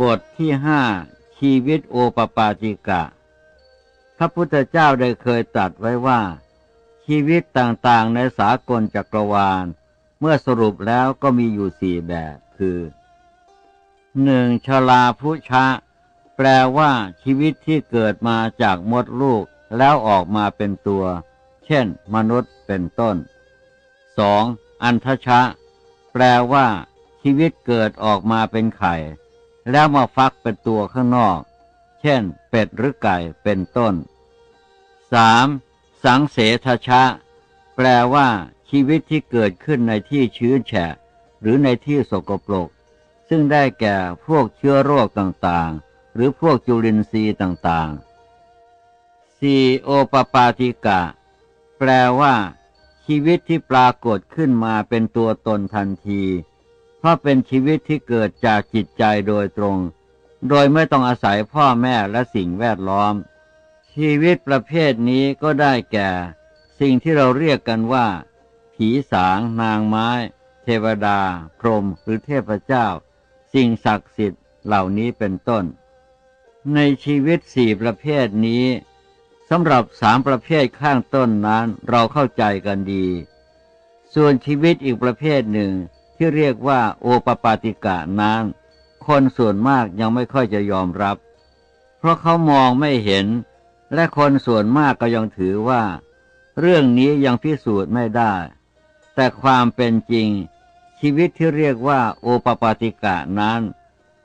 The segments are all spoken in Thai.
บทที่ห้าชีวิตโอปปาจิกะ พระพุทธเจ้าได้เคยตรัสไว้ว่า ชีวิตต่างๆในสากลจักรวาล เมื่อสรุปแล้วก็มีอยู่สี่แบบคือหนึ่งชลาพุชะ แปลว่าชีวิตที่เกิดมาจากมดลูกแล้วออกมาเป็นตัว เช่น มนุษย์เป็นต้นสองอันทชะ แปลว่าชีวิตเกิดออกมาเป็นไข่ แล้วมาฟักเป็นตัวข้างนอก เช่น เป็ดหรือไก่เป็นต้นสามสังเสทชะ แปลว่า ชีวิตที่เกิดขึ้นในที่ชื้นแฉะ หรือในที่สกปรก ซึ่งได้แก่พวกเชื้อโรคต่างๆ หรือพวกจุลินทรีย์ต่างๆสีโอปปาติกะ แปลว่า ชีวิตที่ปรากฏขึ้นมาเป็นตัวตนทันที เพราะเป็นชีวิตที่เกิดจากจิตใจโดยตรง โดยไม่ต้องอาศัยพ่อแม่และสิ่งแวดล้อม ชีวิตประเภทนี้ก็ได้แก่ สิ่งที่เราเรียกกันว่า ผีสาง นางไม้ เทวดา พรหมหรือเทพเจ้า สิ่งศักดิ์สิทธิ์เหล่านี้เป็นต้น ในชีวิตสี่ประเภทนี้สำหรับสามประเภทข้างต้นนั้นเราเข้าใจกันดี ส่วนชีวิตอีกประเภทหนึ่ง ที่เรียกว่าโอปปาติกะนั้นคนส่วนมากยังไม่ค่อยจะยอมรับ เพราะเขามองไม่เห็น และคนส่วนมากก็ยังถือว่า เรื่องนี้ยังพิสูจน์ไม่ได้ แต่ความเป็นจริง ชีวิตที่เรียกว่าโอปปาติกะนั้น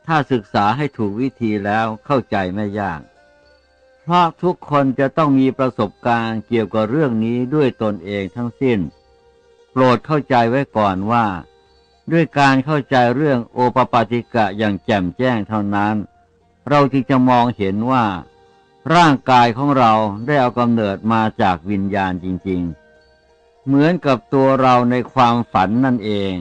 ถ้าศึกษาให้ถูกวิธีแล้วเข้าใจไม่ยากเพราะทุกคนจะต้องมีประสบการณ์เกี่ยวกับเรื่องนี้ด้วยตนเองทั้งสิ้น โปรดเข้าใจไว้ก่อนว่า ด้วยการเข้าใจเรื่องโอปปาติกะอย่างแจ่มแจ้งเท่านั้น เราจึงจะมองเห็นว่า ร่างกายของเราได้เอากำเนิดมาจากวิญญาณจริง ๆ เหมือนกับตัวเราในความฝันนั่นเอง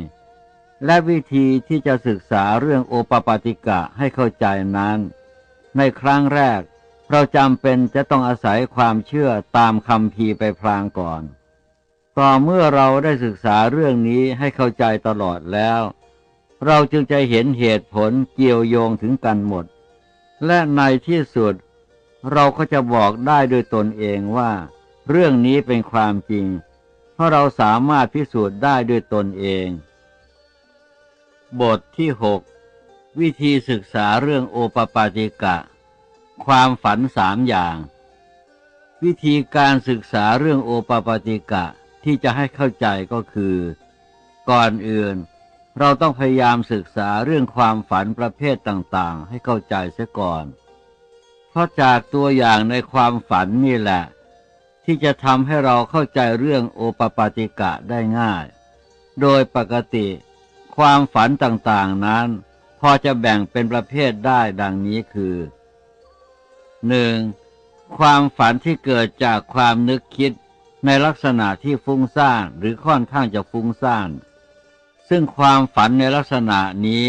และวิธีที่จะศึกษาเรื่องโอปปาติกะให้เข้าใจนั้น ในครั้งแรก เราจำเป็นจะต้องอาศัยความเชื่อตามคำพีไปพลางก่อน ต่อเมื่อเราได้ศึกษาเรื่องนี้ให้เข้าใจตลอดแล้ว เราจึงจะเห็นเหตุผลเกี่ยวโยงถึงกันหมด และในที่สุด เราก็จะบอกได้โดยตนเองว่า เรื่องนี้เป็นความจริง เพราะเราสามารถพิสูจน์ได้ด้วยตนเอง บทที่หกวิธีศึกษาเรื่องโอปปาติกะ ความฝันสามอย่าง วิธีการศึกษาเรื่องโอปปาติกะ ที่จะให้เข้าใจก็คือ ก่อนอื่น เราต้องพยายามศึกษาเรื่องความฝันประเภทต่างๆ ให้เข้าใจเสียก่อน เพราะจากตัวอย่างในความฝันนี่แหละ ที่จะทำให้เราเข้าใจเรื่องโอปปาติกะได้ง่าย โดยปกติ ความฝันต่างๆนั้น พอจะแบ่งเป็นประเภทได้ดังนี้คือหนึ่งความฝันที่เกิดจากความนึกคิด ในลักษณะที่ฟุ้งซ่านหรือค่อนข้างจะฟุ้งซ่าน ซึ่งความฝันในลักษณะนี้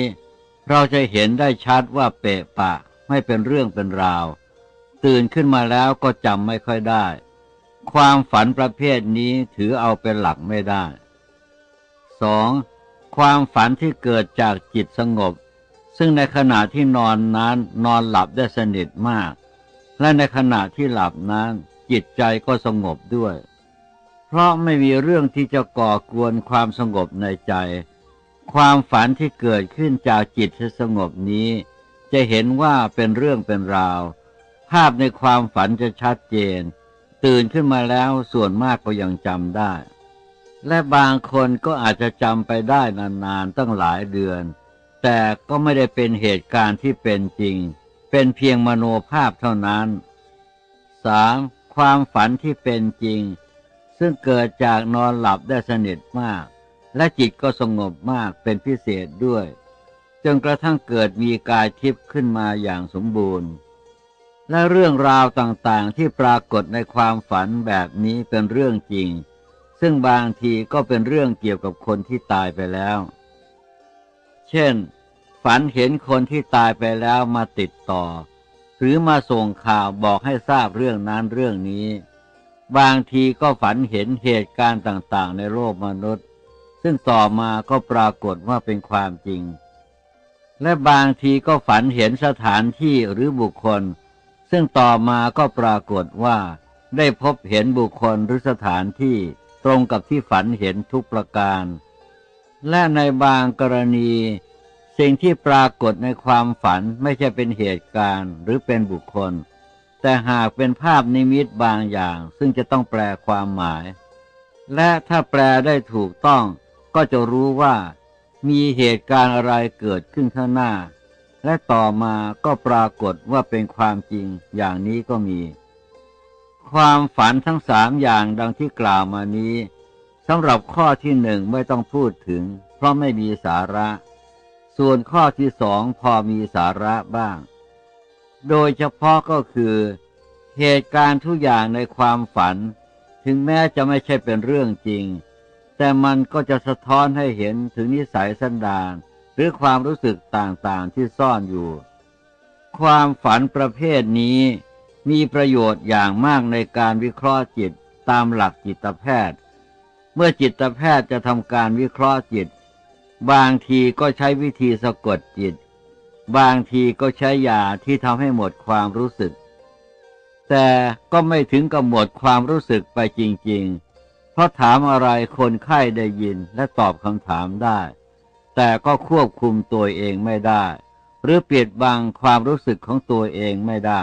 เราจะเห็นได้ชัดว่าเปะปะไม่เป็นเรื่องเป็นราว ตื่นขึ้นมาแล้วก็จำไม่ค่อยได้ ความฝันประเภทนี้ถือเอาเป็นหลักไม่ได้ 2. ความฝันที่เกิดจากจิตสงบ ซึ่งในขณะที่นอนนั้นนอนหลับได้สนิทมาก และในขณะที่หลับนั้นจิตใจก็สงบด้วย ราะไม่มีเรื่องที่จะก่อกวนความสงบในใจ ความฝันที่เกิดขึ้นจากจิตที่สงบนี้ จะเห็นว่าเป็นเรื่องเป็นราว ภาพในความฝันจะชัดเจน ตื่นขึ้นมาแล้วส่วนมากก็ยังจำได้ และบางคนก็อาจจะจำไปได้นานๆตั้งหลายเดือน แต่ก็ไม่ได้เป็นเหตุการณ์ที่เป็นจริง เป็นเพียงมโนภาพเท่านั้น 3. ความฝันที่เป็นจริง ซึ่งเกิดจากนอนหลับได้สนิทมาก และจิตก็สงบมากเป็นพิเศษด้วย จนกระทั่งเกิดมีกายทิพย์ขึ้นมาอย่างสมบูรณ์ และเรื่องราวต่างๆที่ปรากฏในความฝันแบบนี้เป็นเรื่องจริง ซึ่งบางทีก็เป็นเรื่องเกี่ยวกับคนที่ตายไปแล้ว เช่น ฝันเห็นคนที่ตายไปแล้วมาติดต่อ หรือมาส่งข่าวบอกให้ทราบเรื่องนั้นเรื่องนี้ บางทีก็ฝันเห็นเหตุการณ์ต่างๆ ในโลกมนุษย์ ซึ่งต่อมาก็ปรากฏว่าเป็นความจริง และบางทีก็ฝันเห็นสถานที่หรือบุคคล ซึ่งต่อมาก็ปรากฏว่าได้พบเห็นบุคคลหรือสถานที่ตรงกับที่ฝันเห็นทุกประการ และในบางกรณี สิ่งที่ปรากฏในความฝันไม่ใช่เป็นเหตุการณ์หรือเป็นบุคคล แต่หากเป็นภาพนิมิตบางอย่าง ซึ่งจะต้องแปลความหมาย และถ้าแปลได้ถูกต้อง ก็จะรู้ว่า มีเหตุการณ์อะไรเกิดขึ้นข้างหน้า และต่อมาก็ปรากฏว่าเป็นความจริงอย่างนี้ก็มี ความฝันทั้งสามอย่างดังที่กล่าวมานี้สำหรับข้อที่หนึ่งไม่ต้องพูดถึง เพราะไม่มีสาระ ส่วนข้อที่สองพอมีสาระบ้าง โดยเฉพาะก็คือ เหตุการณ์ทุกอย่างในความฝัน ถึงแม้จะไม่ใช่เป็นเรื่องจริง แต่มันก็จะสะท้อนให้เห็นถึงนิสัยสันดานหรือความรู้สึกต่างๆที่ซ่อนอยู่ ความฝันประเภทนี้มีประโยชน์อย่างมากในการวิเคราะห์จิตตามหลักจิตแพทย์ เมื่อจิตแพทย์จะทำการวิเคราะห์จิต บางทีก็ใช้วิธีสะกดจิต บางทีก็ใช้ยาที่ทำให้หมดความรู้สึก แต่ก็ไม่ถึงกับหมดความรู้สึกไปจริง ๆ เพราะถามอะไรคนไข้ได้ยินและตอบคำถามได้ แต่ก็ควบคุมตัวเองไม่ได้ หรือเปียดบังความรู้สึกของตัวเองไม่ได้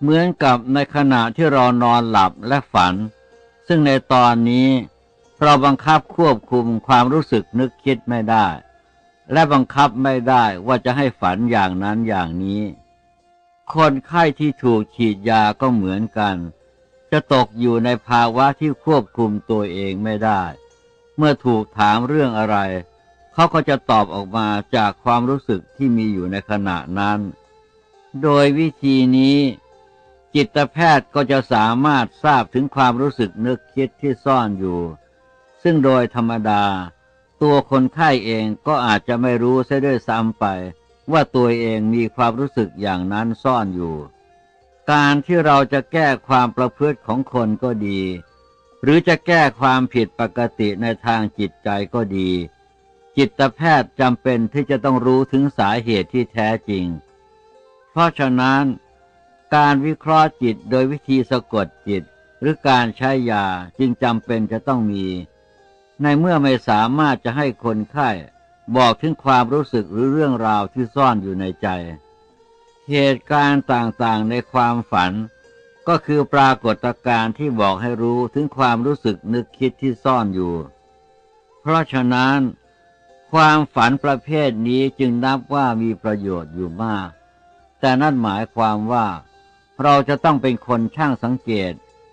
เหมือนกับในขณะที่เรานอนหลับและฝัน ซึ่งในตอนนี้เราบังคับควบคุมความรู้สึกนึกคิดไม่ได้ และบังคับไม่ได้ว่าจะให้ฝันอย่างนั้นอย่างนี้ คนไข้ที่ถูกฉีดยาก็เหมือนกัน จะตกอยู่ในภาวะที่ควบคุมตัวเองไม่ได้ เมื่อถูกถามเรื่องอะไร เขาก็จะตอบออกมาจากความรู้สึกที่มีอยู่ในขณะนั้น โดยวิธีนี้ จิตแพทย์ก็จะสามารถทราบถึงความรู้สึกนึกคิดที่ซ่อนอยู่ ซึ่งโดยธรรมดา ตัวคนไข้เองก็อาจจะไม่รู้เสียด้วยซ้ำไป ว่าตัวเองมีความรู้สึกอย่างนั้นซ่อนอยู่ การที่เราจะแก้ความประพฤติของคนก็ดี หรือจะแก้ความผิดปกติในทางจิตใจก็ดี จิตแพทย์จำเป็นที่จะต้องรู้ถึงสาเหตุที่แท้จริง เพราะฉะนั้น การวิเคราะห์จิตโดยวิธีสะกดจิต หรือการใช้ยาจึงจำเป็นจะต้องมี ในเมื่อไม่สามารถจะให้คนไข้บอกถึงความรู้สึกหรือเรื่องราวที่ซ่อนอยู่ในใจ เหตุการณ์ต่างๆในความฝัน ก็คือปรากฏการณ์ที่บอกให้รู้ถึงความรู้สึกนึกคิดที่ซ่อนอยู่ เพราะฉะนั้น ความฝันประเภทนี้จึงนับว่ามีประโยชน์อยู่มาก แต่นั่นหมายความว่า เราจะต้องเป็นคนช่างสังเกต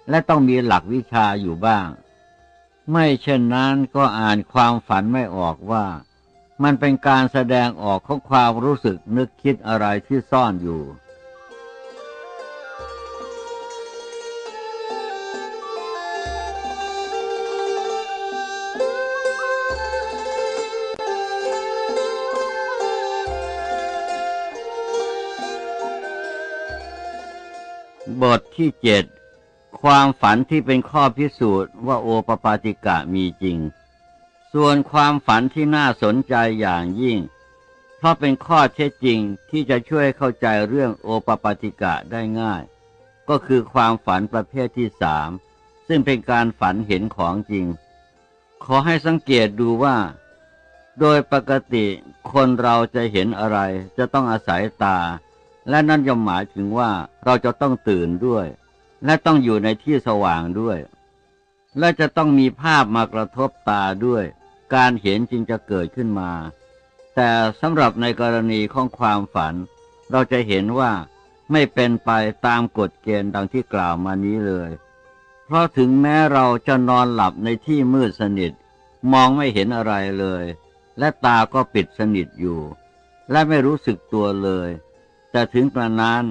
และต้องมีหลักวิชาอยู่บ้าง ไม่เช่นนั้นก็อ่านความฝันไม่ออกว่า มันเป็นการแสดงออกของความรู้สึกนึกคิดอะไรที่ซ่อนอยู่บทที่เจ็ด ความฝันที่เป็นข้อพิสูจน์ว่าโอปปาติกะมีจริง ส่วนความฝันที่น่าสนใจอย่างยิ่ง เพราะเป็นข้อเท็จจริงที่จะช่วยเข้าใจเรื่องโอปปาติกะได้ง่าย ก็คือความฝันประเภทที่สามซึ่งเป็นการฝันเห็นของจริง ขอให้สังเกตดูว่า โดยปกติคนเราจะเห็นอะไรจะต้องอาศัยตา และนั่นย่อมหมายถึงว่าเราจะต้องตื่นด้วย และต้องอยู่ในที่สว่างด้วย และจะต้องมีภาพมากระทบตาด้วย การเห็นจึงจะเกิดขึ้นมา แต่สำหรับในกรณีของความฝัน เราจะเห็นว่าไม่เป็นไปตามกฎเกณฑ์ดังที่กล่าวมานี้เลย เพราะถึงแม้เราจะนอนหลับในที่มืดสนิท มองไม่เห็นอะไรเลย และตาก็ปิดสนิทอยู่ และไม่รู้สึกตัวเลย แต่ถึงกระนั้น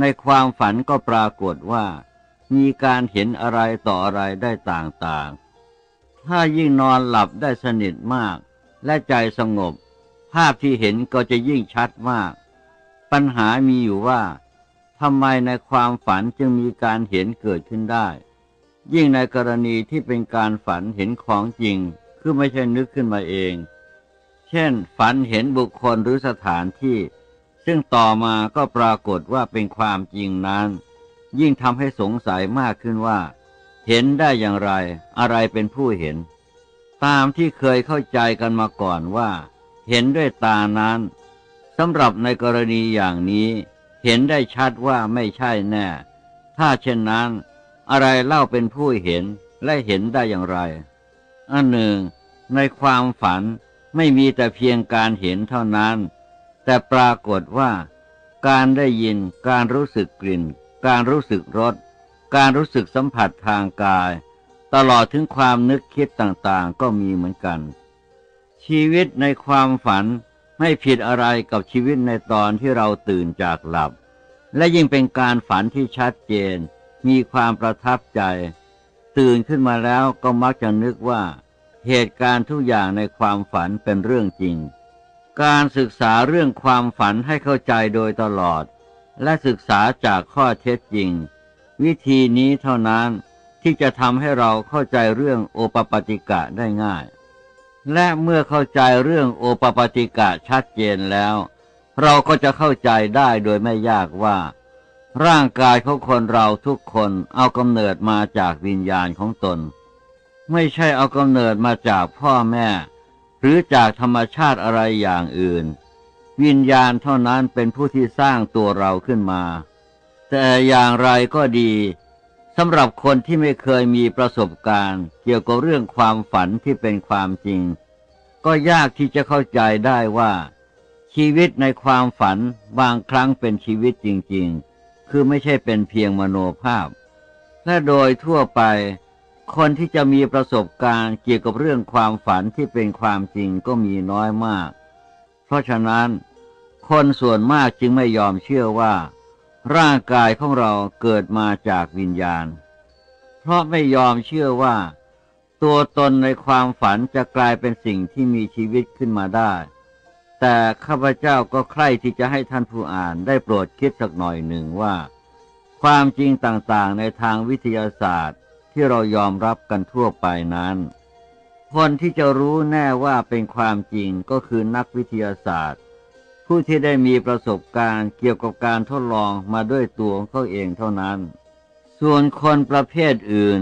ในความฝันก็ปรากฏว่า มีการเห็นอะไรต่ออะไรได้ต่างๆ ถ้ายิ่งนอนหลับได้สนิทมาก และใจสงบ ภาพที่เห็นก็จะยิ่งชัดมาก ปัญหามีอยู่ว่าทำไมในความฝันจึงมีการเห็นเกิดขึ้นได้ ยิ่งในกรณีที่เป็นการฝันเห็นของจริง คือไม่ใช่นึกขึ้นมาเอง เช่น ฝันเห็นบุคคลหรือสถานที่ ซึ่งต่อมาก็ปรากฏว่าเป็นความจริงนั้น ยิ่งทำให้สงสัยมากขึ้นว่า เห็นได้อย่างไร อะไรเป็นผู้เห็น ตามที่เคยเข้าใจกันมาก่อนว่า เห็นด้วยตานั้นสำหรับในกรณีอย่างนี้ เห็นได้ชัดว่าไม่ใช่แน่ ถ้าเช่นนั้น อะไรเล่าเป็นผู้เห็นและเห็นได้อย่างไร อันหนึ่ง ในความฝันไม่มีแต่เพียงการเห็นเท่านั้น แต่ปรากฏว่า การได้ยินการรู้สึกกลิ่น การรู้สึกรสการรู้สึกสัมผัสทางกาย ตลอดถึงความนึกคิดต่างๆ ก็มีเหมือนกัน ชีวิตในความฝันไม่ผิดอะไรกับชีวิตในตอนที่เราตื่นจากหลับ และยิ่งเป็นการฝันที่ชัดเจน มีความประทับใจ ตื่นขึ้นมาแล้วก็มักจะนึกว่า เหตุการณ์ทุกอย่างในความฝันเป็นเรื่องจริง การศึกษาเรื่องความฝันให้เข้าใจโดยตลอด และศึกษาจากข้อเท็จจริง วิธีนี้เท่านั้นที่จะทำให้เราเข้าใจเรื่องโอปปติกะได้ง่าย และเมื่อเข้าใจเรื่องโอปปติกะชัดเจนแล้ว เราก็จะเข้าใจได้โดยไม่ยากว่า ร่างกายของคนเราทุกคนเอากำเนิดมาจากวิญญาณของตน ไม่ใช่เอากำเนิดมาจากพ่อแม่ หรือจากธรรมชาติอะไรอย่างอื่น วิญญาณเท่านั้นเป็นผู้ที่สร้างตัวเราขึ้นมา แต่อย่างไรก็ดีสำหรับคนที่ไม่เคยมีประสบการณ์ เกี่ยวกับเรื่องความฝันที่เป็นความจริง ก็ยากที่จะเข้าใจได้ว่า ชีวิตในความฝันบางครั้งเป็นชีวิตจริง ๆ คือไม่ใช่เป็นเพียงมโนภาพและโดยทั่วไป คนที่จะมีประสบการณ์เกี่ยวกับเรื่องความฝันที่เป็นความจริงก็มีน้อยมาก เพราะฉะนั้น คนส่วนมากจึงไม่ยอมเชื่อว่า ร่างกายของเราเกิดมาจากวิญญาณ เพราะไม่ยอมเชื่อว่า ตัวตนในความฝันจะกลายเป็นสิ่งที่มีชีวิตขึ้นมาได้ แต่ข้าพเจ้าก็ใคร่ที่จะให้ท่านผู้อ่านได้โปรดคิดสักหน่อยหนึ่งว่า ความจริงต่างๆในทางวิทยาศาสตร์ ที่เรายอมรับกันทั่วไปนั้น คนที่จะรู้แน่ว่าเป็นความจริงก็คือนักวิทยาศาสตร์ ผู้ที่ได้มีประสบการณ์เกี่ยวกับการทดลองมาด้วยตัวเขาเองเท่านั้น ส่วนคนประเภทอื่น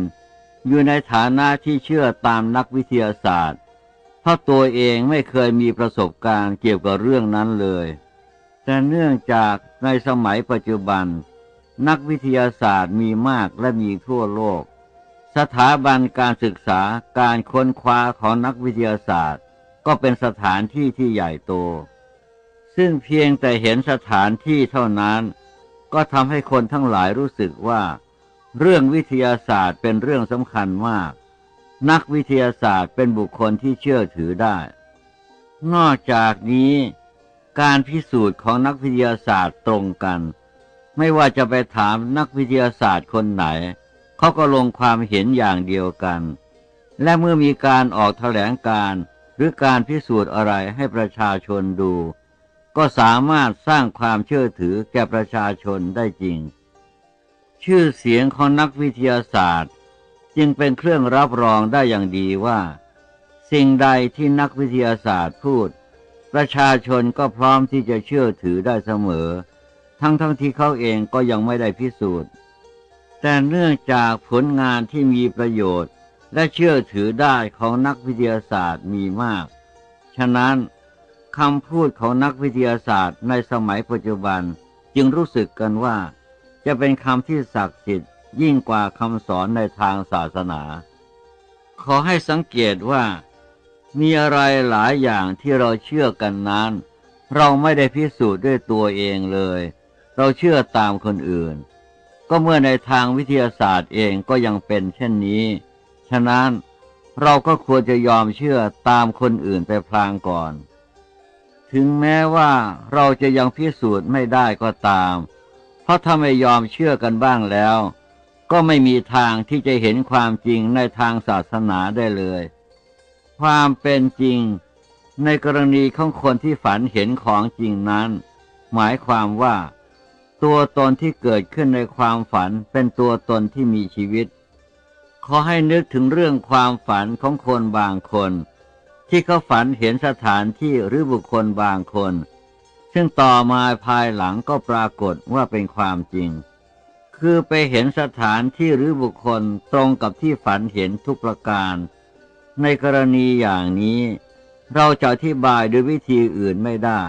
อยู่ในฐานะที่เชื่อตามนักวิทยาศาสตร์ เพราะตัวเองไม่เคยมีประสบการณ์เกี่ยวกับเรื่องนั้นเลย แต่เนื่องจากในสมัยปัจจุบัน นักวิทยาศาสตร์มีมากและมีทั่วโลก สถาบันการศึกษาการค้นคว้าของนักวิทยาศาสตร์ ก็เป็นสถานที่ที่ใหญ่โต ซึ่งเพียงแต่เห็นสถานที่เท่านั้น ก็ทำให้คนทั้งหลายรู้สึกว่า เรื่องวิทยาศาสตร์เป็นเรื่องสำคัญมาก นักวิทยาศาสตร์เป็นบุคคลที่เชื่อถือได้ นอกจากนี้ การพิสูจน์ของนักวิทยาศาสตร์ตรงกัน ไม่ว่าจะไปถามนักวิทยาศาสตร์คนไหน เขาก็ลงความเห็นอย่างเดียวกัน และเมื่อมีการออกแถลงการหรือการพิสูจน์อะไรให้ประชาชนดู ก็สามารถสร้างความเชื่อถือแก่ประชาชนได้จริง ชื่อเสียงของนักวิทยาศาสตร์ จึงเป็นเครื่องรับรองได้อย่างดีว่า สิ่งใดที่นักวิทยาศาสตร์พูด ประชาชนก็พร้อมที่จะเชื่อถือได้เสมอ ทั้งทั้งที่เขาเองก็ยังไม่ได้พิสูจน์ แต่เนื่องจากผลงานที่มีประโยชน์ และเชื่อถือได้ของนักวิทยาศาสตร์มีมาก ฉะนั้นคำพูดของนักวิทยาศาสตร์ในสมัยปัจจุบันจึงรู้สึกกันว่า จะเป็นคำที่ศักดิ์สิทธิ์ยิ่งกว่าคำสอนในทางศาสนา ขอให้สังเกตว่า มีอะไรหลายอย่างที่เราเชื่อกันนั้น เราไม่ได้พิสูจน์ด้วยตัวเองเลย เราเชื่อตามคนอื่น ก็เมื่อในทางวิทยาศาสตร์เองก็ยังเป็นเช่นนี้ ฉะนั้นเราก็ควรจะยอมเชื่อตามคนอื่นไปพลางก่อน ถึงแม้ว่าเราจะยังพิสูจน์ไม่ได้ก็ตาม เพราะถ้าไม่ยอมเชื่อกันบ้างแล้ว ก็ไม่มีทางที่จะเห็นความจริงในทางศาสนาได้เลย ความเป็นจริงในกรณีของคนที่ฝันเห็นของจริงนั้น หมายความว่า ตัวตนที่เกิดขึ้นในความฝันเป็นตัวตนที่มีชีวิต ขอให้นึกถึงเรื่องความฝันของคนบางคน ที่เขาฝันเห็นสถานที่หรือบุคคลบางคน ซึ่งต่อมาภายหลังก็ปรากฏว่าเป็นความจริง คือไปเห็นสถานที่หรือบุคคลตรงกับที่ฝันเห็นทุกประการ ในกรณีอย่างนี้ เราจะอธิบายด้วยวิธีอื่นไม่ได้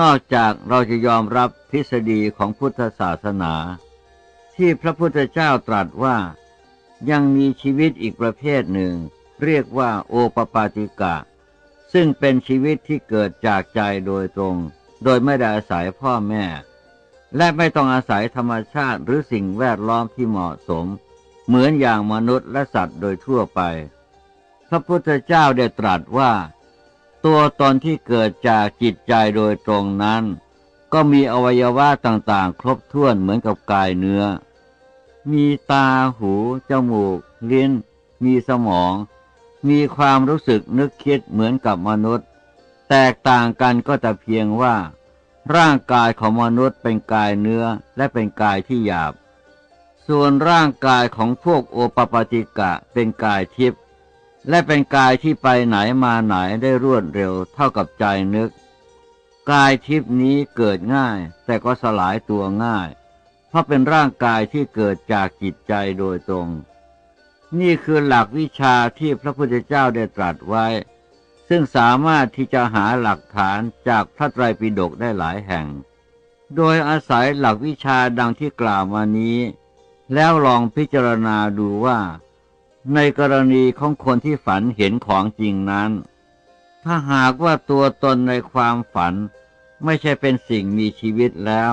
นอกจากเราจะยอมรับทฤษฎีของพุทธศาสนา ที่พระพุทธเจ้าตรัสว่า ยังมีชีวิตอีกประเภทหนึ่ง เรียกว่าโอปปาติกะ ซึ่งเป็นชีวิตที่เกิดจากใจโดยตรง โดยไม่ได้อาศัยพ่อแม่ และไม่ต้องอาศัยธรรมชาติหรือสิ่งแวดล้อมที่เหมาะสม เหมือนอย่างมนุษย์และสัตว์โดยทั่วไป พระพุทธเจ้าได้ตรัสว่า ตัวตนที่เกิดจากจิตใจโดยตรงนั้น ก็มีอวัยวะต่างๆ ครบถ้วนเหมือนกับกายเนื้อ มีตาหู จมูก ลิ้น มีสมอง มีความรู้สึกนึกคิดเหมือนกับมนุษย์ แตกต่างกันก็แต่เพียงว่า ร่างกายของมนุษย์เป็นกายเนื้อและเป็นกายที่หยาบ ส่วนร่างกายของพวกโอปปาติกะเป็นกายทิพย์ และเป็นกายที่ไปไหนมาไหนได้รวดเร็วเท่ากับใจนึก กายทิพนี้เกิดง่าย แต่ก็สลายตัวง่าย เพราะเป็นร่างกายที่เกิดจากจิตใจโดยตรง นี่คือหลักวิชาที่พระพุทธเจ้าได้ตรัสไว้ ซึ่งสามารถที่จะหาหลักฐานจากพระไตรปิฎกได้หลายแห่ง โดยอาศัยหลักวิชาดังที่กล่าวมานี้ แล้วลองพิจารณาดูว่า ในกรณีของคนที่ฝันเห็นของจริงนั้น ถ้าหากว่าตัวตนในความฝันไม่ใช่เป็นสิ่งมีชีวิตแล้ว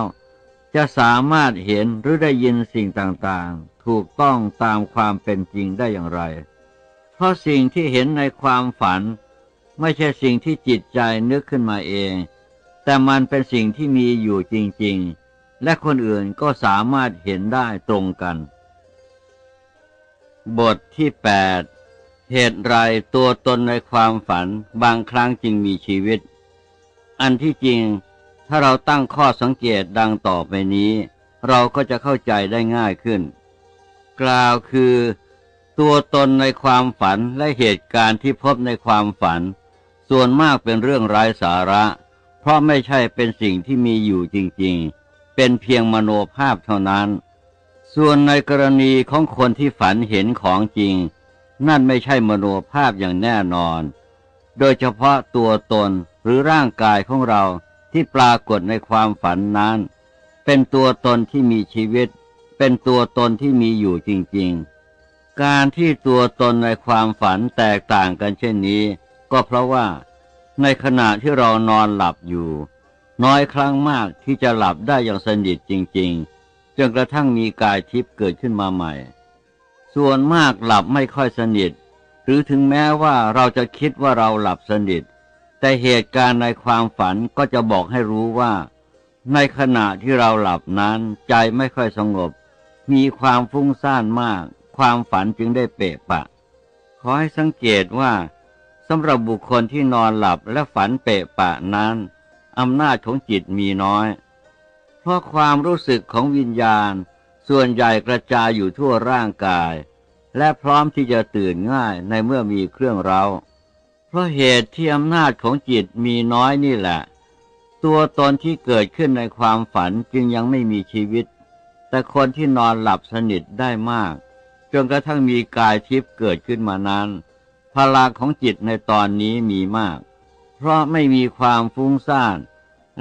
จะสามารถเห็นหรือได้ยินสิ่งต่างๆ ถูกต้องตามความเป็นจริงได้อย่างไร เพราะสิ่งที่เห็นในความฝัน ไม่ใช่สิ่งที่จิตใจนึกขึ้นมาเอง แต่มันเป็นสิ่งที่มีอยู่จริงๆ และคนอื่นก็สามารถเห็นได้ตรงกัน บทที่ 8 เหตุไรตัวตนในความฝันบางครั้งจึงมีชีวิต อันที่จริง ถ้าเราตั้งข้อสังเกตดังต่อไปนี้ เราก็จะเข้าใจได้ง่ายขึ้น กล่าวคือ ตัวตนในความฝันและเหตุการณ์ที่พบในความฝัน ส่วนมากเป็นเรื่องไร้สาระ เพราะไม่ใช่เป็นสิ่งที่มีอยู่จริง ๆ เป็นเพียงมโนภาพเท่านั้น ส่วนในกรณีของคนที่ฝันเห็นของจริง นั่นไม่ใช่มโนภาพอย่างแน่นอน โดยเฉพาะตัวตนหรือร่างกายของเราที่ปรากฏในความฝันนั้น เป็นตัวตนที่มีชีวิต เป็นตัวตนที่มีอยู่จริงๆ การที่ตัวตนในความฝันแตกต่างกันเช่นนี้ ก็เพราะว่า ในขณะที่เรานอนหลับอยู่ น้อยครั้งมากที่จะหลับได้อย่างสนิทจริง ๆ จนกระทั่งมีกายทิพย์เกิดขึ้นมาใหม่ ส่วนมากหลับไม่ค่อยสนิท หรือถึงแม้ว่าเราจะคิดว่าเราหลับสนิท แต่เหตุการณ์ในความฝันก็จะบอกให้รู้ว่า ในขณะที่เราหลับนั้นใจไม่ค่อยสงบ มีความฟุ้งซ่านมาก ความฝันจึงได้เปะปะ ขอให้สังเกตว่าสำหรับบุคคลที่นอนหลับและฝันเปะปะนั้นอำนาจของจิตมีน้อย เพราะความรู้สึกของวิญญาณ ส่วนใหญ่กระจายอยู่ทั่วร่างกาย และพร้อมที่จะตื่นง่ายในเมื่อมีเครื่องเรา้า เพราะเหตุที่อำนาจของจิตมีน้อยนี่แหละ ตัวตนที่เกิดขึ้นในความฝันจึงยังไม่มีชีวิต แต่คนที่นอนหลับสนิทได้มาก จนกระทั่งมีกายทิพย์เกิดขึ้นมานั้น พลังของจิตในตอนนี้มีมาก เพราะไม่มีความฟุ้งซ่าน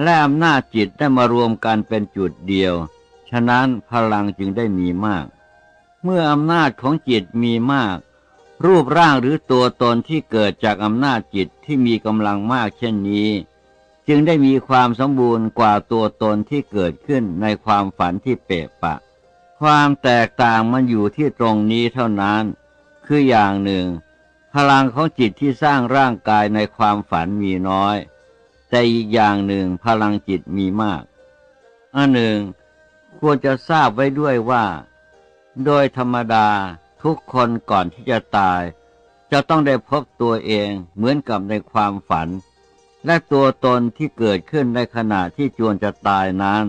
และอำนาจจิตได้มารวมกันเป็นจุดเดียว ฉะนั้นพลังจึงได้มีมาก เมื่ออำนาจของจิตมีมาก รูปร่างหรือตัวตนที่เกิดจากอำนาจจิตที่มีกำลังมากเช่นนี้ จึงได้มีความสมบูรณ์กว่าตัวตนที่เกิดขึ้นในความฝันที่เปะปะ ความแตกต่างมันอยู่ที่ตรงนี้เท่านั้น คืออย่างหนึ่ง พลังของจิตที่สร้างร่างกายในความฝันมีน้อย แต่อีกอย่างหนึ่งพลังจิตมีมาก อันหนึ่งควรจะทราบไว้ด้วยว่า โดยธรรมดาทุกคนก่อนที่จะตาย จะต้องได้พบตัวเองเหมือนกับในความฝัน และตัวตนที่เกิดขึ้นในขณะที่จวนจะตายนั้น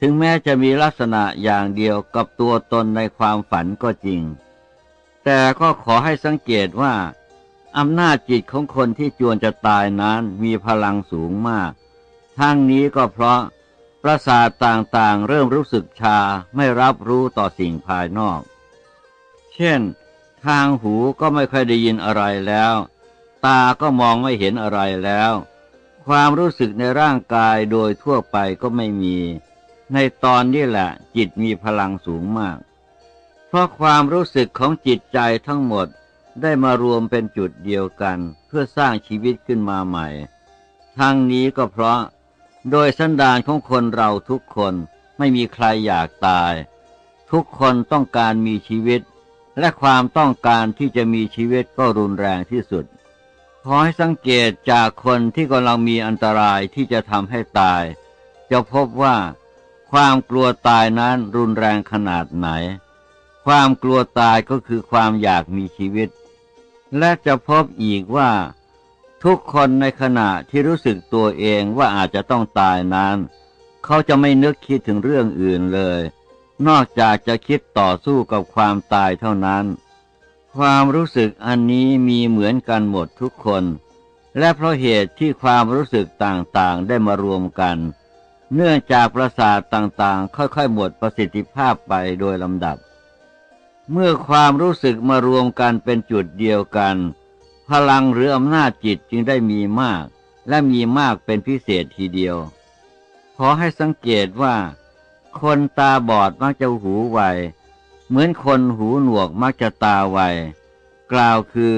ถึงแม้จะมีลักษณะอย่างเดียวกับตัวตนในความฝันก็จริง แต่ก็ขอให้สังเกตว่า อำนาจจิตของคนที่จวนจะตายนั้นมีพลังสูงมาก ทั้งนี้ก็เพราะประสาทต่างๆ เริ่มรู้สึกชาไม่รับรู้ต่อสิ่งภายนอก เช่น ทางหูก็ไม่ค่อยได้ยินอะไรแล้ว ตาก็มองไม่เห็นอะไรแล้ว ความรู้สึกในร่างกายโดยทั่วไปก็ไม่มี ในตอนนี้แหละจิตมีพลังสูงมาก เพราะความรู้สึกของจิตใจทั้งหมด ได้มารวมเป็นจุดเดียวกันเพื่อสร้างชีวิตขึ้นมาใหม่ ทั้งนี้ก็เพราะ โดยสันดานของคนเราทุกคนไม่มีใครอยากตาย ทุกคนต้องการมีชีวิต และความต้องการที่จะมีชีวิตก็รุนแรงที่สุด ขอให้สังเกตจากคนที่กำลังมีอันตรายที่จะทำให้ตาย จะพบว่า ความกลัวตายนั้นรุนแรงขนาดไหน ความกลัวตายก็คือความอยากมีชีวิต และจะพบอีกว่า ทุกคนในขณะที่รู้สึกตัวเองว่าอาจจะต้องตายนั้น เขาจะไม่นึกคิดถึงเรื่องอื่นเลย นอกจากจะคิดต่อสู้กับความตายเท่านั้น ความรู้สึกอันนี้มีเหมือนกันหมดทุกคน และเพราะเหตุที่ความรู้สึกต่างๆได้มารวมกัน เนื่องจากประสาทต่างๆ ค่อยๆหมดประสิทธิภาพไปโดยลำดับ เมื่อความรู้สึกมารวมกันเป็นจุดเดียวกัน พลังหรืออำนาจจิตจึงได้มีมาก และมีมากเป็นพิเศษทีเดียว ขอให้สังเกตว่า คนตาบอดมักจะหูไว เหมือนคนหูหนวกมักจะตาไว กล่าวคือ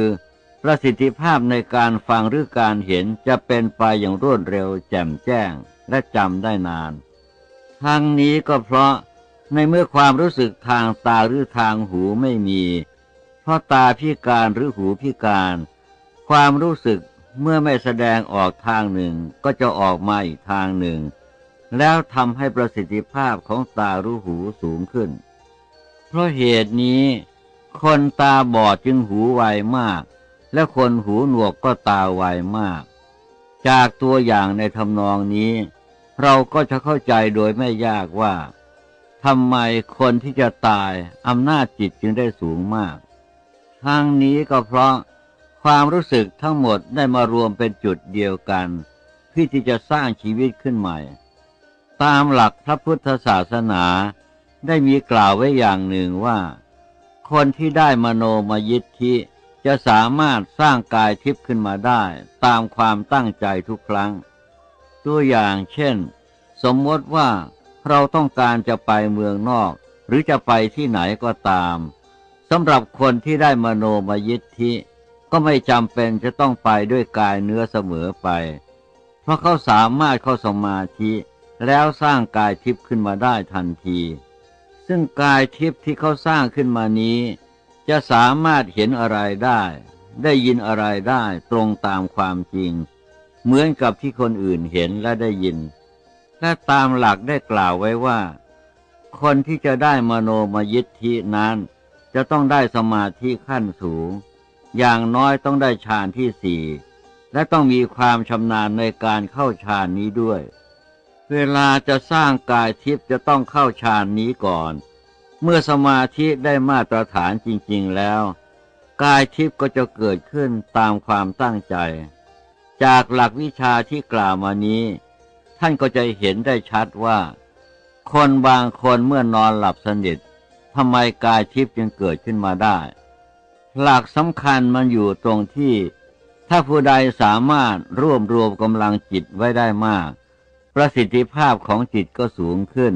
ประสิทธิภาพในการฟังหรือการเห็นจะเป็นไปอย่างรวดเร็วแจ่มแจ้งและจำได้นาน ทั้งนี้ก็เพราะ ในเมื่อความรู้สึกทางตาหรือทางหูไม่มี เพราะตาพิการหรือหูพิการ ความรู้สึกเมื่อไม่แสดงออกทางหนึ่งก็จะออกมาอีกทางหนึ่ง แล้วทำให้ประสิทธิภาพของตารู้หูสูงขึ้น เพราะเหตุนี้ คนตาบอดจึงหูไวมาก และคนหูหนวกก็ตาไวมาก จากตัวอย่างในทำนองนี้ เราก็จะเข้าใจโดยไม่ยากว่า ทำไมคนที่จะตายอำนาจจิตจึงได้สูงมากทางนี้ก็เพราะความรู้สึกทั้งหมดได้มารวมเป็นจุดเดียวกันเพื่อที่จะสร้างชีวิตขึ้นใหม่ ตามหลักพระพุทธศาสนาได้มีกล่าวไว้อย่างหนึ่งว่า คนที่ได้มโนมยิทธิจะสามารถสร้างกายทิพย์ขึ้นมาได้ ตามความตั้งใจทุกครั้ง ตัวอย่างเช่น สมมติว่า เราต้องการจะไปเมืองนอก หรือจะไปที่ไหนก็ตามสำหรับคนที่ได้มโนมยิทธิก็ไม่จำเป็นจะต้องไปด้วยกายเนื้อเสมอไป เพราะเขาสามารถเข้าสมาธิแล้วสร้างกายทิพย์ขึ้นมาได้ทันที ซึ่งกายทิพย์ที่เขาสร้างขึ้นมานี้ จะสามารถเห็นอะไรได้ ได้ยินอะไรได้ตรงตามความจริง เหมือนกับที่คนอื่นเห็นและได้ยิน และตามหลักได้กล่าวไว้ว่า คนที่จะได้มโนมยิทธินั้น จะต้องได้สมาธิขั้นสูง อย่างน้อยต้องได้ฌานที่สี่และต้องมีความชำนาญในการเข้าฌานนี้ด้วย เวลาจะสร้างกายทิพย์จะต้องเข้าฌานนี้ก่อน เมื่อสมาธิได้มาตรฐานจริง ๆแล้ว กายทิพย์ก็จะเกิดขึ้นตามความตั้งใจ จากหลักวิชาที่กล่าวมานี้ ท่านก็จะเห็นได้ชัดว่า คนบางคนเมื่อนอนหลับสนิททำไมกายทิพย์จึงเกิดขึ้นมาได้ หลักสำคัญมันอยู่ตรงที่ ถ้าผู้ใดสามารถรวบรวมกำลังจิตไว้ได้มาก ประสิทธิภาพของจิตก็สูงขึ้น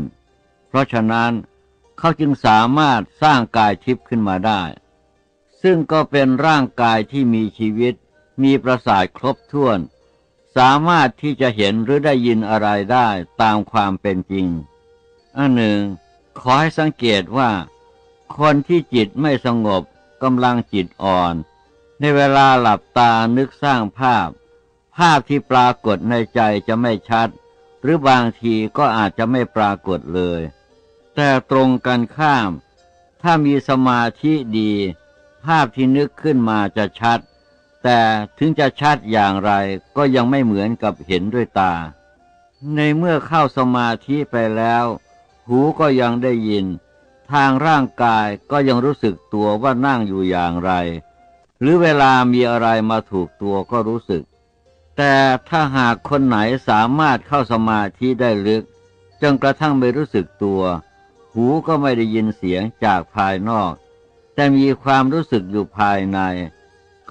เพราะฉะนั้นเขาจึงสามารถสร้างกายทิพย์ขึ้นมาได้ ซึ่งก็เป็นร่างกายที่มีชีวิต มีประสาทครบถ้วน สามารถที่จะเห็นหรือได้ยินอะไรได้ตามความเป็นจริง อันหนึ่ง ขอให้สังเกตว่า คนที่จิตไม่สงบกำลังจิตอ่อน ในเวลาหลับตานึกสร้างภาพ ภาพที่ปรากฏในใจจะไม่ชัด หรือบางทีก็อาจจะไม่ปรากฏเลย แต่ตรงกันข้าม ถ้ามีสมาธิดี ภาพที่นึกขึ้นมาจะชัด แต่ถึงจะชัดอย่างไรก็ยังไม่เหมือนกับเห็นด้วยตา ในเมื่อเข้าสมาธิไปแล้ว หูก็ยังได้ยิน ทางร่างกายก็ยังรู้สึกตัวว่านั่งอยู่อย่างไร หรือเวลามีอะไรมาถูกตัวก็รู้สึก แต่ถ้าหากคนไหนสามารถเข้าสมาธิได้ลึกจนกระทั่งไม่รู้สึกตัว หูก็ไม่ได้ยินเสียงจากภายนอก แต่มีความรู้สึกอยู่ภายใน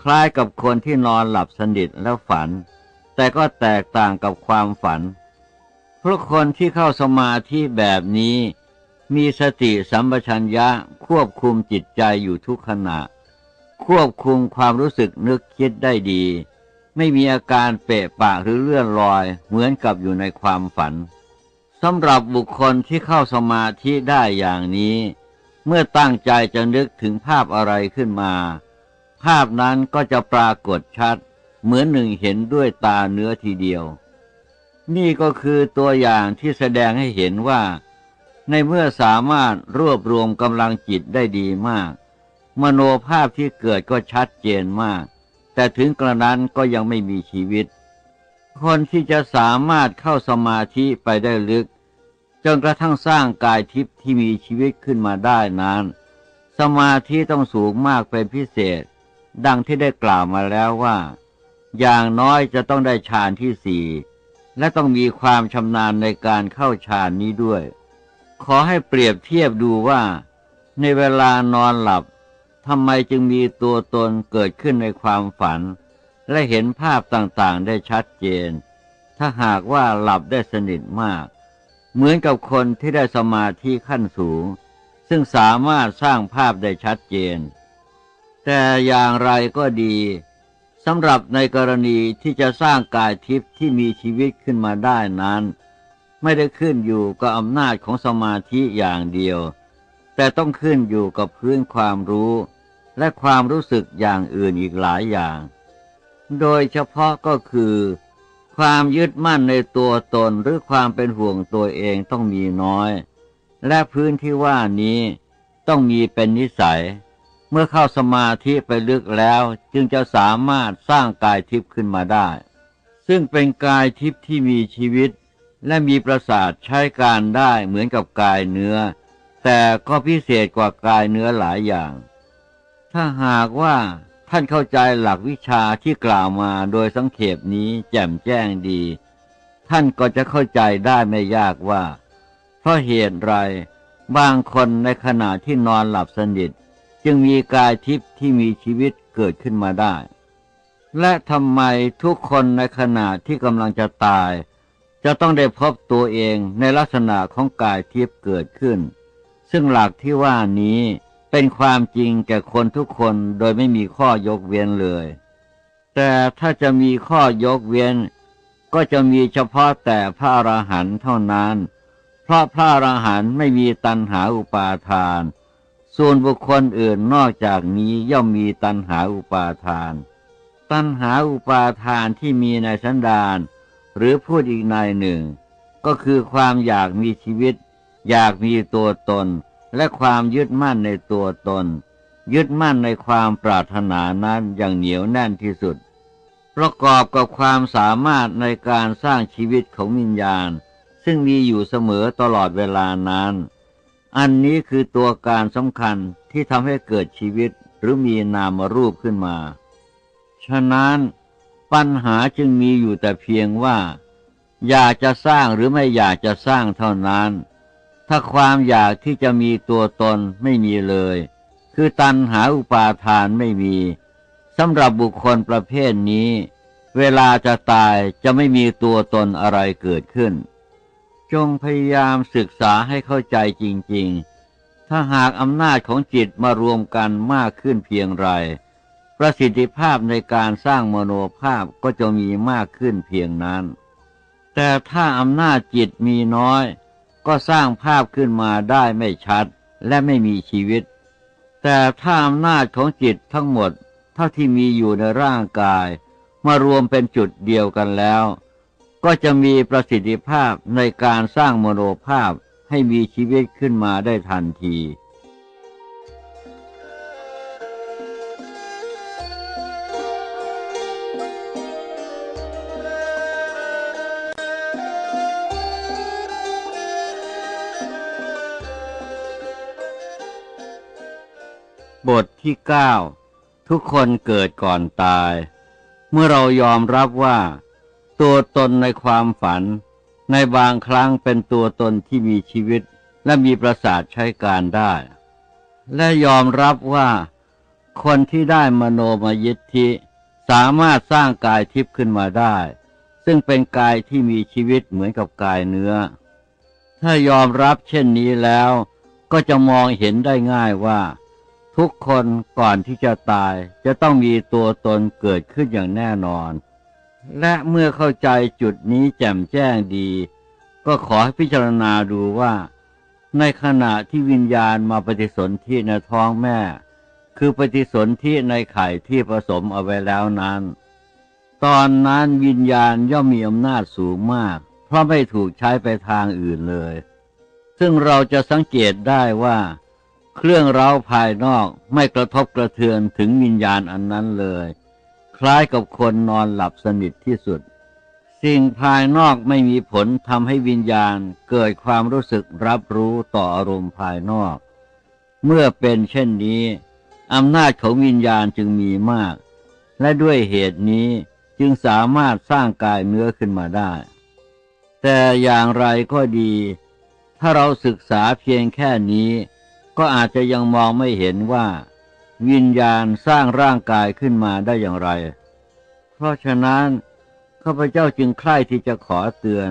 ล้ายกับคนที่นอนหลับสนิทแล้วฝัน แต่ก็แตกต่างกับความฝัน เพราะคนที่เข้าสมาธิแบบนี้ มีสติสัมปชัญญะควบคุมจิตใจอยู่ทุกขณะ ควบคุมความรู้สึกนึกคิดได้ดี ไม่มีอาการเปะปะหรือเลื่อนลอยเหมือนกับอยู่ในความฝันสำหรับบุคคลที่เข้าสมาธิได้อย่างนี้ เมื่อตั้งใจจะนึกถึงภาพอะไรขึ้นมา ภาพนั้นก็จะปรากฏชัด เหมือนหนึ่งเห็นด้วยตาเนื้อทีเดียว นี่ก็คือตัวอย่างที่แสดงให้เห็นว่า ในเมื่อสามารถรวบรวมกำลังจิตได้ดีมาก มโนภาพที่เกิดก็ชัดเจนมาก แต่ถึงกระนั้นก็ยังไม่มีชีวิต คนที่จะสามารถเข้าสมาธิไปได้ลึก จนกระทั่งสร้างกายทิพย์ที่มีชีวิตขึ้นมาได้นั้น สมาธิต้องสูงมากเป็นพิเศษ ดังที่ได้กล่าวมาแล้วว่า อย่างน้อยจะต้องได้ฌานที่สี่และต้องมีความชำนาญในการเข้าฌานนี้ด้วย ขอให้เปรียบเทียบดูว่า ในเวลานอนหลับทำไมจึงมีตัวตนเกิดขึ้นในความฝัน และเห็นภาพต่างๆได้ชัดเจน ถ้าหากว่าหลับได้สนิทมาก เหมือนกับคนที่ได้สมาธิขั้นสูง ซึ่งสามารถสร้างภาพได้ชัดเจน แต่อย่างไรก็ดีสำหรับในกรณีที่จะสร้างกายทิพย์ที่มีชีวิตขึ้นมาได้นั้น ไม่ได้ขึ้นอยู่กับอำนาจของสมาธิอย่างเดียว แต่ต้องขึ้นอยู่กับพื้นความรู้ และความรู้สึกอย่างอื่นอีกหลายอย่าง โดยเฉพาะก็คือ ความยึดมั่นในตัวตนหรือความเป็นห่วงตัวเองต้องมีน้อย และพื้นที่ว่านี้ต้องมีเป็นนิสัย เมื่อเข้าสมาธิไปลึกแล้วจึงจะสามารถสร้างกายทิพย์ขึ้นมาได้ ซึ่งเป็นกายทิพย์ที่มีชีวิต และมีประสาทใช้การได้เหมือนกับกายเนื้อ แต่ก็พิเศษกว่ากายเนื้อหลายอย่าง ถ้าหากว่าท่านเข้าใจหลักวิชาที่กล่าวมาโดยสังเขปนี้แจ่มแจ้งดี ท่านก็จะเข้าใจได้ไม่ยากว่า เพราะเหตุไรบางคนในขณะที่นอนหลับสนิท จึงมีกายทิพย์ที่มีชีวิตเกิดขึ้นมาได้ และทำไมทุกคนในขณะที่กำลังจะตาย จะต้องได้พบตัวเองในลักษณะของกายทิพย์เกิดขึ้น ซึ่งหลักที่ว่านี้เป็นความจริงแก่คนทุกคนโดยไม่มีข้อยกเว้นเลย แต่ถ้าจะมีข้อยกเว้น ก็จะมีเฉพาะแต่พระอรหันต์เท่านั้น เพราะพระอรหันต์ไม่มีตัณหาอุปาทาน ส่วนบุคคลอื่นนอกจากนี้ย่อมมีตัณหาอุปาทาน ตัณหาอุปาทานที่มีในสันดานหรือพูดอีกในหนึ่ง ก็คือความอยากมีชีวิต อยากมีตัวตน และความยึดมั่นในตัวตน ยึดมั่นในความปรารถนานั้นอย่างเหนียวแน่นที่สุด ประกอบกับความสามารถในการสร้างชีวิตของวิญญาณ ซึ่งมีอยู่เสมอตลอดเวลานั้น อันนี้คือตัวการสำคัญที่ทำให้เกิดชีวิตหรือมีนามรูปขึ้นมา ฉะนั้นปัญหาจึงมีอยู่แต่เพียงว่า อยากจะสร้างหรือไม่อยากจะสร้างเท่านั้น ถ้าความอยากที่จะมีตัวตนไม่มีเลย คือตันหาอุปาทานไม่มีสำหรับบุคคลประเภทนี้ เวลาจะตายจะไม่มีตัวตนอะไรเกิดขึ้น จงพยายามศึกษาให้เข้าใจจริง ๆ ถ้าหากอำนาจของจิตมารวมกันมากขึ้นเพียงไร ประสิทธิภาพในการสร้างมโนภาพก็จะมีมากขึ้นเพียงนั้น แต่ถ้าอำนาจจิตมีน้อย ก็สร้างภาพขึ้นมาได้ไม่ชัดและไม่มีชีวิต แต่ถ้าอำนาจของจิตทั้งหมด เท่าที่มีอยู่ในร่างกาย มารวมเป็นจุดเดียวกันแล้ว ก็จะมีประสิทธิภาพในการสร้างมโนภาพให้มีชีวิตขึ้นมาได้ทันทีบทที่เก้าทุกคนเกิดก่อนตาย เมื่อเรายอมรับว่า ตัวตนในความฝัน ในบางครั้งเป็นตัวตนที่มีชีวิต และมีประสาทใช้การได้ และยอมรับว่า คนที่ได้มโนมยิทธิสามารถสร้างกายทิพย์ขึ้นมาได้ ซึ่งเป็นกายที่มีชีวิตเหมือนกับกายเนื้อ ถ้ายอมรับเช่นนี้แล้วก็จะมองเห็นได้ง่ายว่า ทุกคนก่อนที่จะตายจะต้องมีตัวตนเกิดขึ้นอย่างแน่นอน และเมื่อเข้าใจจุดนี้แจ่มแจ้งดี ก็ขอให้พิจารณาดูว่า ในขณะที่วิญญาณมาปฏิสนธิในท้องแม่ คือปฏิสนธิในไข่ที่ผสมเอาไว้แล้วนั้น ตอนนั้นวิญญาณย่อมมีอำนาจสูงมาก เพราะไม่ถูกใช้ไปทางอื่นเลย ซึ่งเราจะสังเกตได้ว่า เครื่องเร้าภายนอกไม่กระทบกระเทือนถึงวิญญาณอันนั้นเลย คล้ายกับคนนอนหลับสนิทที่สุด สิ่งภายนอกไม่มีผลทำให้วิญญาณเกิดความรู้สึกรับรู้ต่ออารมณ์ภายนอก เมื่อเป็นเช่นนี้อำนาจของวิญญาณจึงมีมาก และด้วยเหตุนี้จึงสามารถสร้างกายเนื้อขึ้นมาได้ แต่อย่างไรก็ดี ถ้าเราศึกษาเพียงแค่นี้ ก็อาจจะยังมองไม่เห็นว่า วิญญาณสร้างร่างกายขึ้นมาได้อย่างไร เพราะฉะนั้นข้าพเจ้าจึงใคร่ที่จะขอเตือน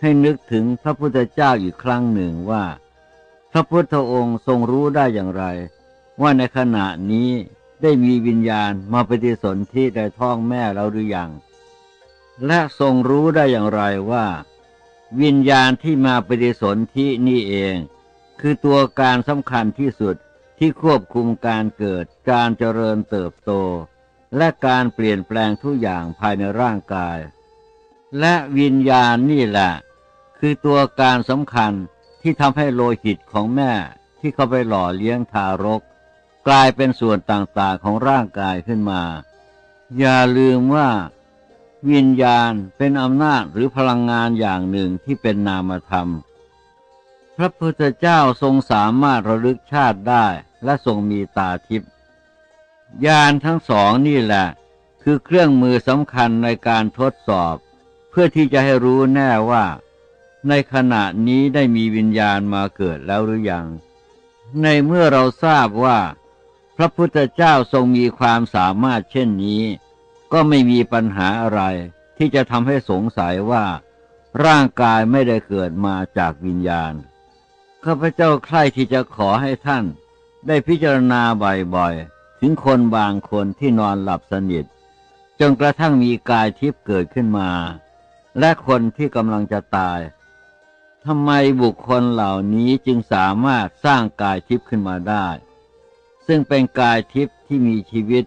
ให้นึกถึงพระพุทธเจ้าอีกครั้งหนึ่งว่า พระพุทธองค์ทรงรู้ได้อย่างไร ว่าในขณะนี้ได้มีวิญญาณมาปฏิสนธิในท้องแม่เราหรือยัง และทรงรู้ได้อย่างไรว่า วิญญาณที่มาปฏิสนธินี่เอง คือตัวการสำคัญที่สุด ที่ควบคุมการเกิด การเจริญเติบโต และการเปลี่ยนแปลงทุกอย่างภายในร่างกาย และวิญญาณนี่แหละ คือตัวการสำคัญที่ทำให้โลหิตของแม่ที่เข้าไปหล่อเลี้ยงทารก กลายเป็นส่วนต่างๆของร่างกายขึ้นมา อย่าลืมว่า วิญญาณเป็นอำนาจหรือพลังงานอย่างหนึ่งที่เป็นนามธรรมพระพุทธเจ้าทรงสามารถระลึกชาติได้ และทรงมีตาทิพย์ญาณทั้งสองนี่แหละ คือเครื่องมือสำคัญในการทดสอบ เพื่อที่จะให้รู้แน่ว่า ในขณะนี้ได้มีวิญญาณมาเกิดแล้วหรือยัง ในเมื่อเราทราบว่า พระพุทธเจ้าทรงมีความสามารถเช่นนี้ ก็ไม่มีปัญหาอะไร ที่จะทำให้สงสัยว่า ร่างกายไม่ได้เกิดมาจากวิญญาณข้าพเจ้าใคร่ที่จะขอให้ท่าน ได้พิจารณาบ่อยๆ ถึงคนบางคนที่นอนหลับสนิท จนกระทั่งมีกายทิพย์เกิดขึ้นมา และคนที่กำลังจะตายทำไมบุคคลเหล่านี้จึงสามารถสร้างกายทิพย์ขึ้นมาได้ ซึ่งเป็นกายทิพย์ที่มีชีวิต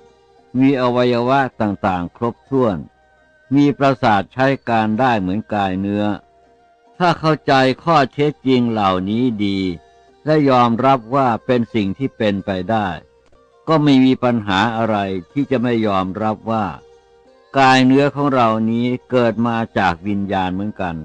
มีอวัยวะต่างๆ ครบถ้วน มีประสาทใช้การได้เหมือนกายเนื้อ ถ้าเข้าใจข้อเท็จจริงเหล่านี้ดี และยอมรับว่าเป็นสิ่งที่เป็นไปได้ ก็ไม่มีปัญหาอะไรที่จะไม่ยอมรับว่า กายเนื้อของเรานี้เกิดมาจากวิญญาณเหมือนกัน